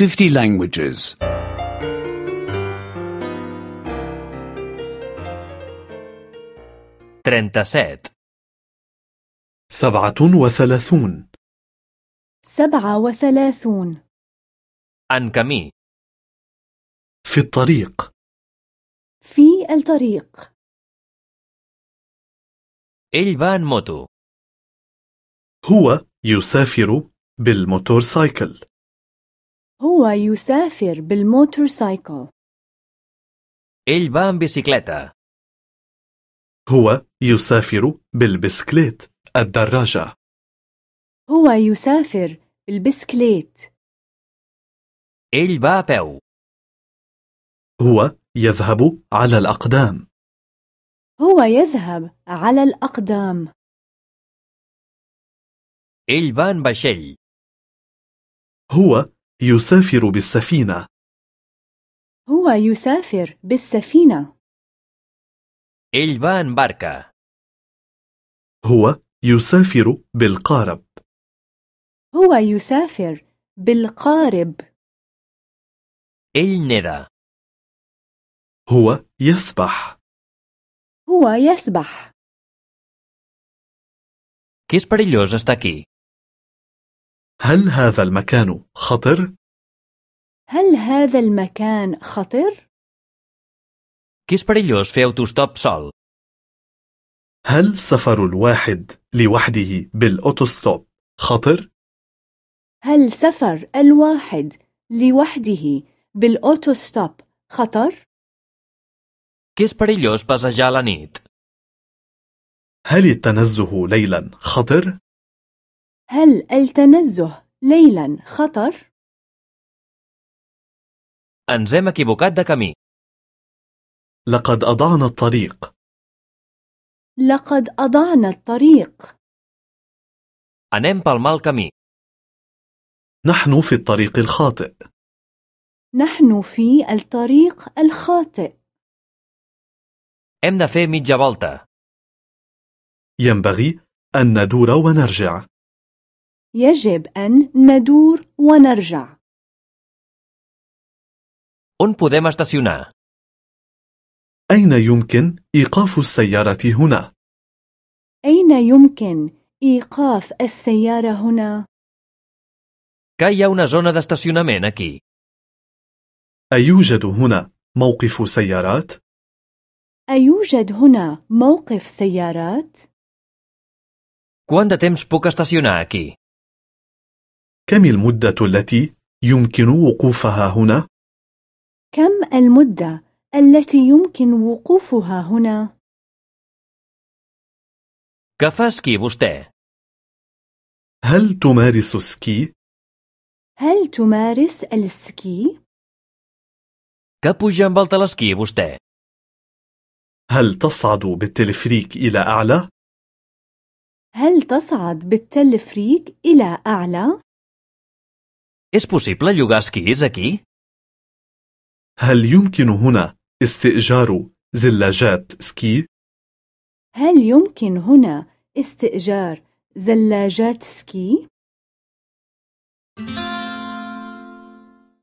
50 languages. 37. سبعة وثلاثون سبعة وثلاثون camí. في الطريق في الطريق Ell va en moto. هو يسافر بالموتورسايكل هو يسافر بالموتورسايكل Ell va en bicicleta. هو يسافر بالبسكليت الدراجة هو يسافر بالبسكليت Ell va a peu. هو يذهب على الأقدام هو يذهب على الأقدام Ell va en vaixell. هو يسافر بالسفينة هو يسافر بالسفينة Ell va en barca. هو يسافر بالقارب هو يسافر بالقارب Ell neda. هو يسبح هو يسبح Que és perillós estar aquí. هل هذا المكان خطر؟ هل هذا المكان خطر؟ Que és perillós fer autostop sol. هل سفر الواحد لوحده بالأوتوستوب خطر؟ هل سفر الواحد لوحده بالأوتوستوب خطر؟ Que és perillós passejar a la nit. هل التنزه ليلا خطر؟ هل التنزه ليلا خطر؟ Ens hem equivocat de camí. لقد أضعنا الطريق لقد أضعنا الطريق Anem pel mal camí. نحن في الطريق الخاطئ نحن في الطريق الخاطئ Hem de fer mitja volta. ينبغي أن ندور ونرجع يجب أن ندور ونرجع On podem estacionar? أين يمكن إيقاف السيارة هنا؟ أين يمكن إيقاف السيارة هنا؟ Que hi ha una zona d'estacionament aquí. أيوجد هنا موقف سيارات؟ أيوجد هنا موقف سيارات؟ Quant de temps puc estacionar aquí? كم المدة التي يمكن وقوفها هنا؟ كم المدة التي يمكن وقوفها هنا؟ Fa esquí vostè? هل تمارس سكي؟ هل تمارس السكي؟ Que puja amb el telesquí vostè? هل تصعد بالتلفريك إلى أعلى؟ هل تصعد بالتلفريك إلى أعلى؟ És possible llogar esquís aquí? هل يمكن هنا استئجار زلاجات سكي؟ هل يمكن هنا استئجار زلاجات سكي؟